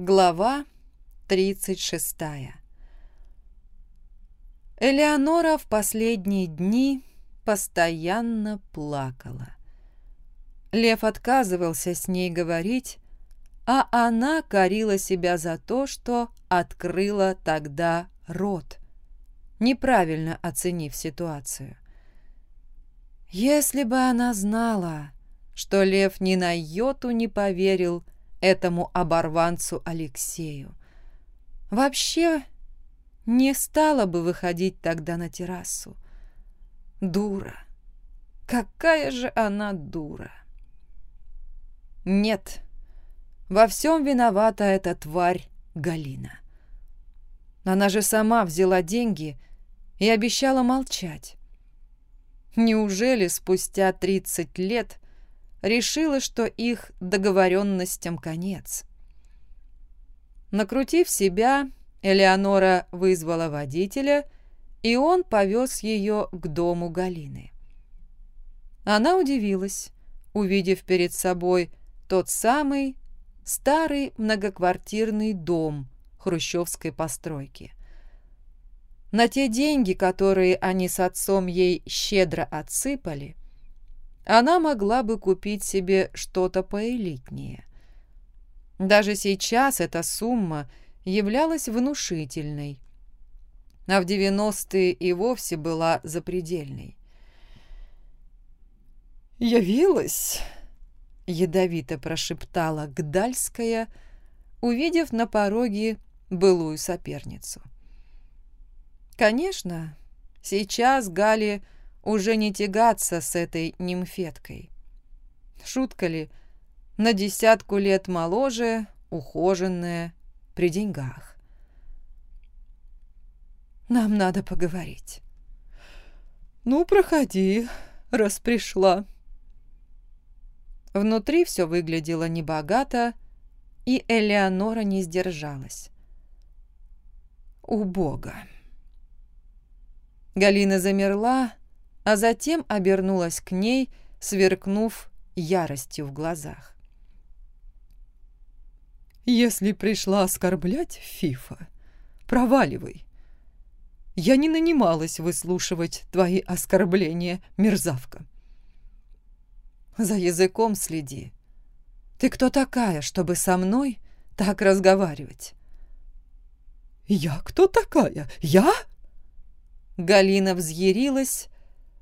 Глава 36 Элеонора в последние дни постоянно плакала. Лев отказывался с ней говорить, а она корила себя за то, что открыла тогда рот, неправильно оценив ситуацию. Если бы она знала, что Лев ни на йоту не поверил этому оборванцу Алексею, вообще не стала бы выходить тогда на террасу. Дура. Какая же она дура. Нет, во всем виновата эта тварь Галина. Она же сама взяла деньги и обещала молчать. Неужели спустя 30 лет решила, что их договоренностям конец? Накрутив себя, Элеонора вызвала водителя, и он повез ее к дому Галины. Она удивилась, увидев перед собой тот самый старый многоквартирный дом хрущевской постройки. На те деньги, которые они с отцом ей щедро отсыпали, она могла бы купить себе что-то поэлитнее. Даже сейчас эта сумма – являлась внушительной, а в 90-е и вовсе была запредельной. «Явилась!» — ядовито прошептала Гдальская, увидев на пороге былую соперницу. Конечно, сейчас Гали уже не тягаться с этой нимфеткой. Шутка ли, на десятку лет моложе, ухоженная, при деньгах. Нам надо поговорить. Ну, проходи, раз пришла. Внутри все выглядело небогато, и Элеонора не сдержалась. Убого. Галина замерла, а затем обернулась к ней, сверкнув яростью в глазах. Если пришла оскорблять Фифа, проваливай. Я не нанималась выслушивать твои оскорбления, мерзавка. За языком следи. Ты кто такая, чтобы со мной так разговаривать? Я кто такая? Я? Галина взъярилась,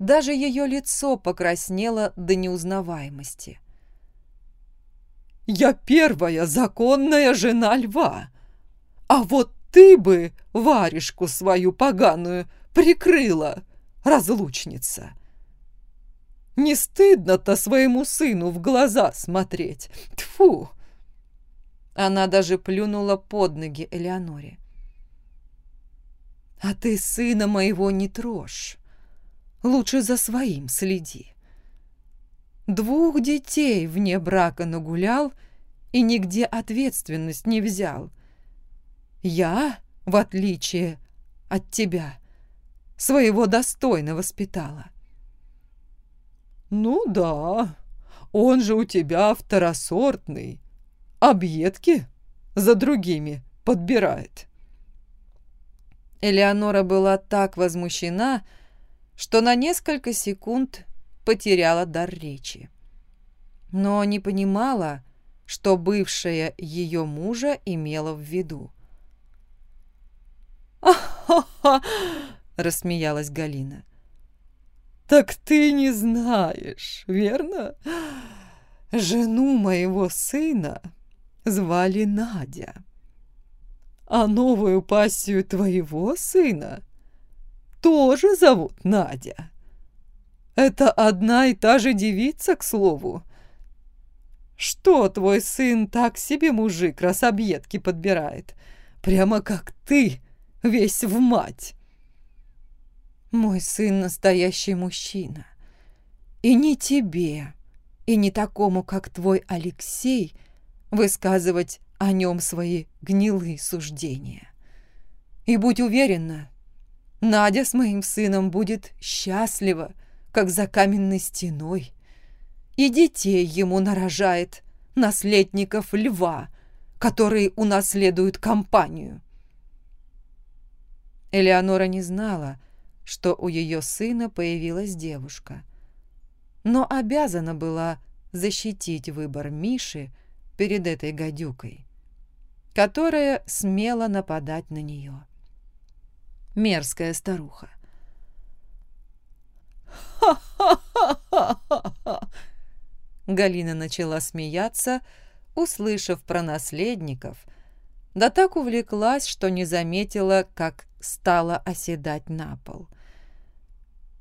даже ее лицо покраснело до неузнаваемости. — я первая законная жена льва. А вот ты бы варежку свою поганую прикрыла, разлучница. Не стыдно-то своему сыну в глаза смотреть. Тфу. Она даже плюнула под ноги Элеоноре. А ты сына моего не трожь. Лучше за своим следи. Двух детей вне брака нагулял и нигде ответственность не взял. Я, в отличие от тебя, своего достойно воспитала. Ну да, он же у тебя второсортный, объедки за другими подбирает. Элеонора была так возмущена, что на несколько секунд потеряла дар речи. Но не понимала, что бывшая ее мужа имела в виду. «Ха-ха-ха!» — рассмеялась Галина. «Так ты не знаешь, верно? Жену моего сына звали Надя, а новую пассию твоего сына тоже зовут Надя. Это одна и та же девица, к слову. Что твой сын так себе мужик объедки подбирает? Прямо как ты, весь в мать. Мой сын настоящий мужчина. И не тебе, и не такому, как твой Алексей, высказывать о нем свои гнилые суждения. И будь уверена, Надя с моим сыном будет счастлива, как за каменной стеной. И детей ему нарожает, наследников льва, которые унаследуют компанию. Элеонора не знала, что у ее сына появилась девушка, но обязана была защитить выбор Миши перед этой гадюкой, которая смела нападать на нее. Мерзкая старуха. «Ха-ха-ха-ха-ха!» Галина начала смеяться, услышав про наследников, да так увлеклась, что не заметила, как стала оседать на пол.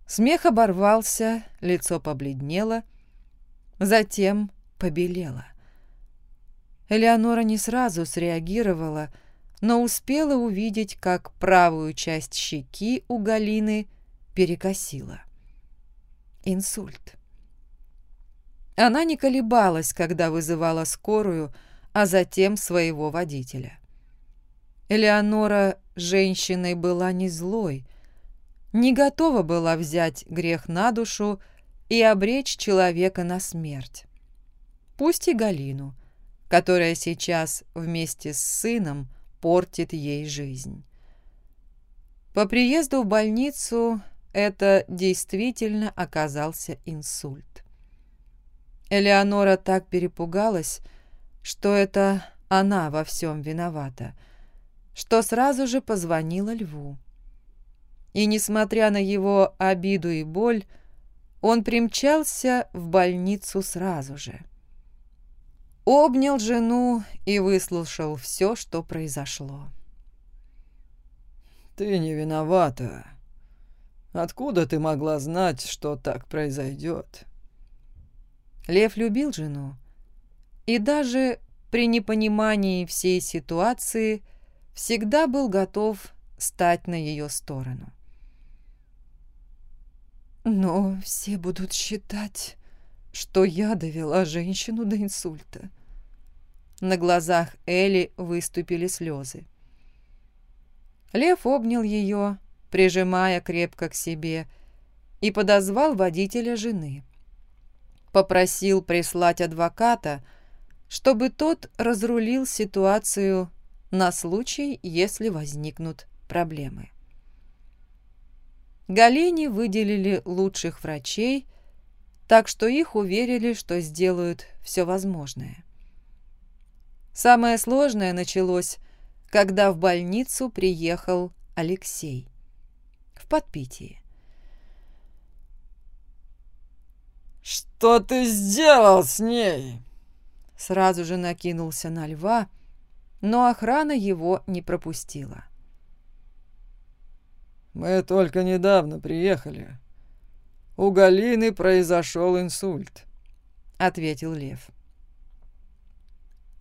Смех оборвался, лицо побледнело, затем побелело. Элеонора не сразу среагировала, но успела увидеть, как правую часть щеки у Галины перекосила. Инсульт. Она не колебалась, когда вызывала скорую, а затем своего водителя. Элеонора женщиной была не злой, не готова была взять грех на душу и обречь человека на смерть. Пусть и Галину, которая сейчас вместе с сыном портит ей жизнь. По приезду в больницу это действительно оказался инсульт. Элеонора так перепугалась, что это она во всем виновата, что сразу же позвонила Льву. И, несмотря на его обиду и боль, он примчался в больницу сразу же. Обнял жену и выслушал все, что произошло. «Ты не виновата. Откуда ты могла знать, что так произойдет?» Лев любил жену и даже при непонимании всей ситуации всегда был готов стать на ее сторону. Но все будут считать, что я довела женщину до инсульта. На глазах Элли выступили слезы. Лев обнял ее, прижимая крепко к себе, и подозвал водителя жены попросил прислать адвоката, чтобы тот разрулил ситуацию на случай, если возникнут проблемы. Галине выделили лучших врачей, так что их уверили, что сделают все возможное. Самое сложное началось, когда в больницу приехал Алексей в подпитии. «Что ты сделал с ней?» Сразу же накинулся на льва, но охрана его не пропустила. «Мы только недавно приехали. У Галины произошел инсульт», — ответил Лев.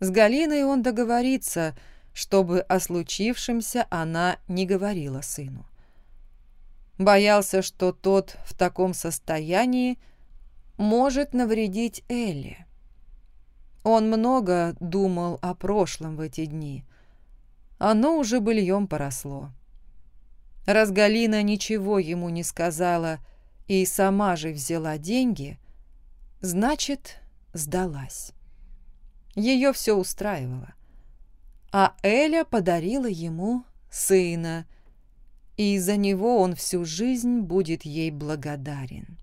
С Галиной он договорится, чтобы о случившемся она не говорила сыну. Боялся, что тот в таком состоянии может навредить Элли. Он много думал о прошлом в эти дни. Оно уже быльем поросло. Раз Галина ничего ему не сказала и сама же взяла деньги, значит, сдалась. Ее все устраивало. А Эля подарила ему сына, и из-за него он всю жизнь будет ей благодарен.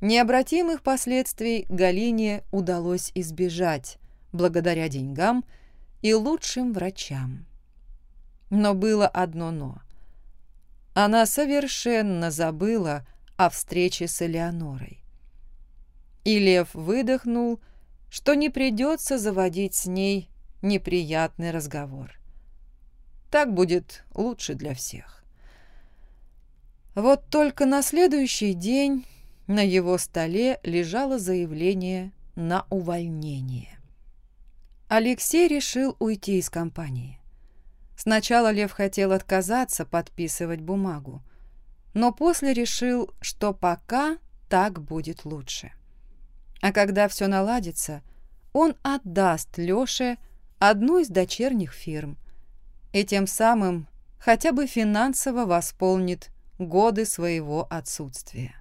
Необратимых последствий Галине удалось избежать благодаря деньгам и лучшим врачам. Но было одно «но». Она совершенно забыла о встрече с Элеонорой. И Лев выдохнул, что не придется заводить с ней неприятный разговор. Так будет лучше для всех. Вот только на следующий день на его столе лежало заявление на увольнение. Алексей решил уйти из компании. Сначала Лев хотел отказаться подписывать бумагу, но после решил, что пока так будет лучше. А когда все наладится, он отдаст Леше одну из дочерних фирм и тем самым хотя бы финансово восполнит годы своего отсутствия.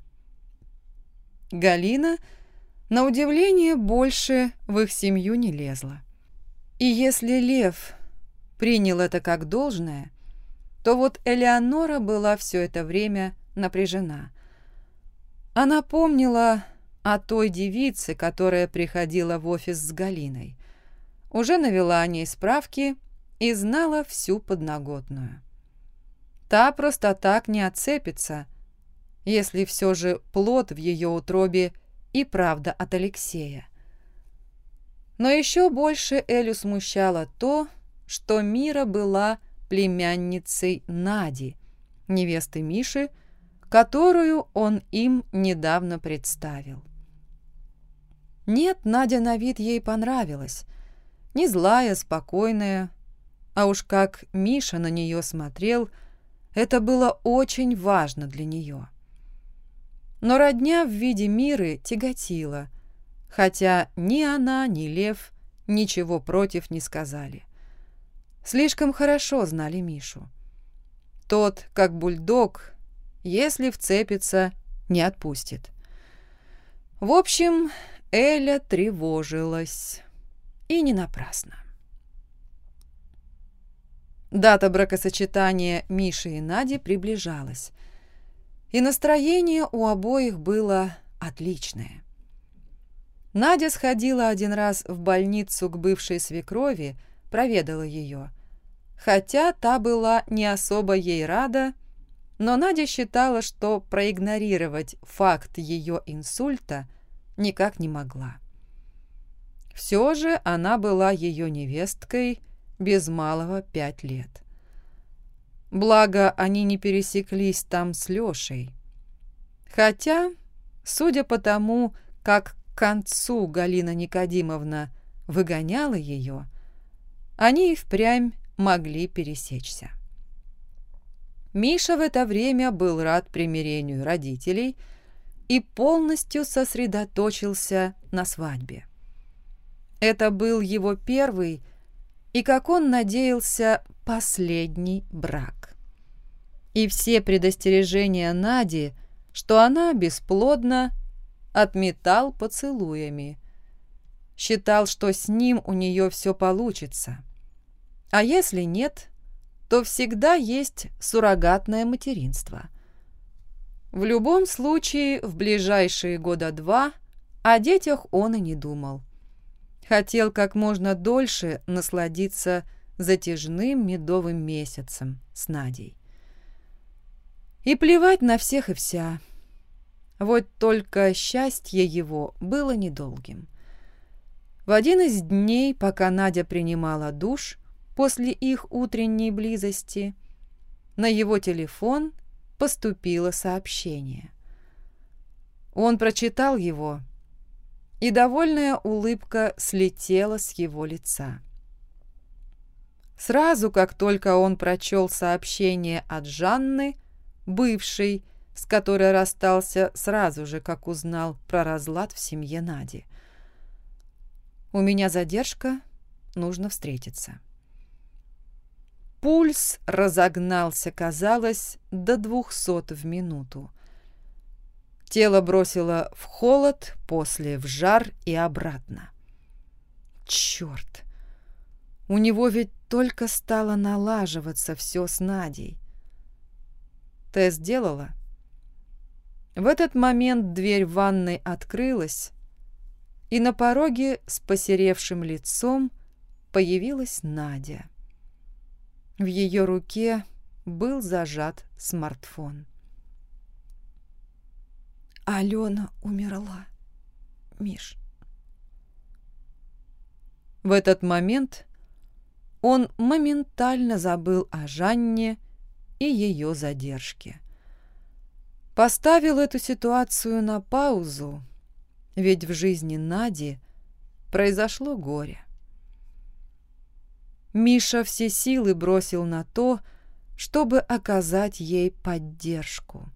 Галина, на удивление, больше в их семью не лезла. И если Лев принял это как должное, то вот Элеонора была все это время напряжена. Она помнила о той девице, которая приходила в офис с Галиной. Уже навела о ней справки и знала всю подноготную. Та просто так не отцепится, если все же плод в ее утробе и правда от Алексея. Но еще больше Элю смущало то, что Мира была племянницей Нади, невесты Миши, которую он им недавно представил. Нет, Надя на вид ей понравилась. Не злая, спокойная. А уж как Миша на нее смотрел, это было очень важно для нее. Но родня в виде Миры тяготила, хотя ни она, ни Лев ничего против не сказали. Слишком хорошо знали Мишу. Тот, как бульдог, если вцепится, не отпустит. В общем, Эля тревожилась. И не напрасно. Дата бракосочетания Миши и Нади приближалась. И настроение у обоих было отличное. Надя сходила один раз в больницу к бывшей свекрови, проведала ее. Хотя та была не особо ей рада, но Надя считала, что проигнорировать факт ее инсульта никак не могла. Все же она была ее невесткой без малого пять лет. Благо, они не пересеклись там с Лешей. Хотя, судя по тому, как к концу Галина Никодимовна выгоняла ее, они и впрямь могли пересечься. Миша в это время был рад примирению родителей и полностью сосредоточился на свадьбе. Это был его первый и, как он надеялся, последний брак. И все предостережения Нади, что она бесплодна, отметал поцелуями. Считал, что с ним у нее все получится. А если нет, то всегда есть суррогатное материнство. В любом случае, в ближайшие года два о детях он и не думал. Хотел как можно дольше насладиться затяжным медовым месяцем с Надей. И плевать на всех и вся. Вот только счастье его было недолгим. В один из дней, пока Надя принимала душ, после их утренней близости, на его телефон поступило сообщение. Он прочитал его, и довольная улыбка слетела с его лица. Сразу, как только он прочел сообщение от Жанны, бывшей, с которой расстался сразу же, как узнал про разлад в семье Нади. «У меня задержка, нужно встретиться». Пульс разогнался, казалось, до двухсот в минуту. Тело бросило в холод, после в жар и обратно. Черт! У него ведь только стало налаживаться все с Надей. Тест сделала. В этот момент дверь ванной открылась, и на пороге с посеревшим лицом появилась Надя. В ее руке был зажат смартфон. Алена умерла, Миш. В этот момент он моментально забыл о Жанне и ее задержке. Поставил эту ситуацию на паузу, ведь в жизни Нади произошло горе. Миша все силы бросил на то, чтобы оказать ей поддержку.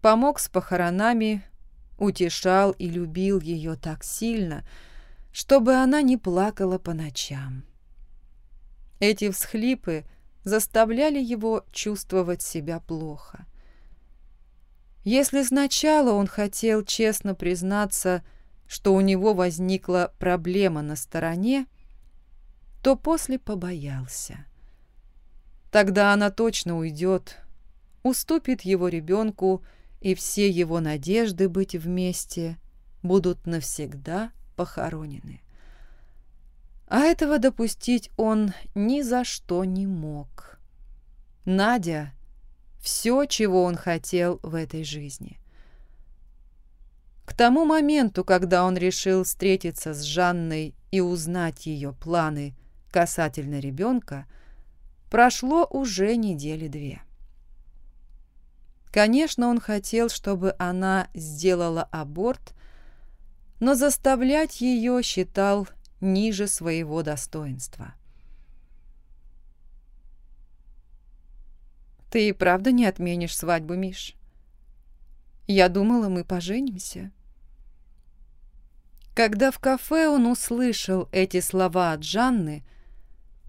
Помог с похоронами, утешал и любил ее так сильно, чтобы она не плакала по ночам. Эти всхлипы заставляли его чувствовать себя плохо. Если сначала он хотел честно признаться, что у него возникла проблема на стороне, то после побоялся. Тогда она точно уйдет, уступит его ребенку, и все его надежды быть вместе будут навсегда похоронены. А этого допустить он ни за что не мог. Надя — все, чего он хотел в этой жизни. К тому моменту, когда он решил встретиться с Жанной и узнать ее планы касательно ребенка, прошло уже недели две. Конечно, он хотел, чтобы она сделала аборт, но заставлять ее считал ниже своего достоинства. «Ты и правда не отменишь свадьбу, Миш? Я думала, мы поженимся». Когда в кафе он услышал эти слова от Жанны,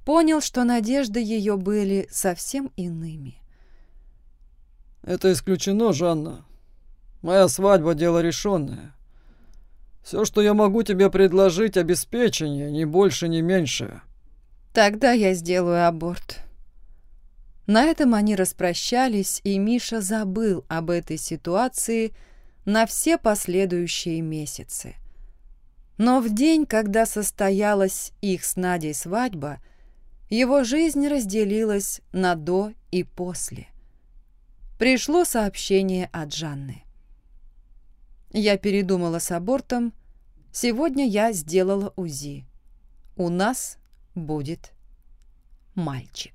понял, что надежды ее были совсем иными. «Это исключено, Жанна. Моя свадьба — дело решенное. Все, что я могу тебе предложить, обеспечение, ни больше, ни меньше». «Тогда я сделаю аборт». На этом они распрощались, и Миша забыл об этой ситуации на все последующие месяцы. Но в день, когда состоялась их с Надей свадьба, его жизнь разделилась на «до» и «после». Пришло сообщение от Жанны. Я передумала с абортом. Сегодня я сделала УЗИ. У нас будет мальчик.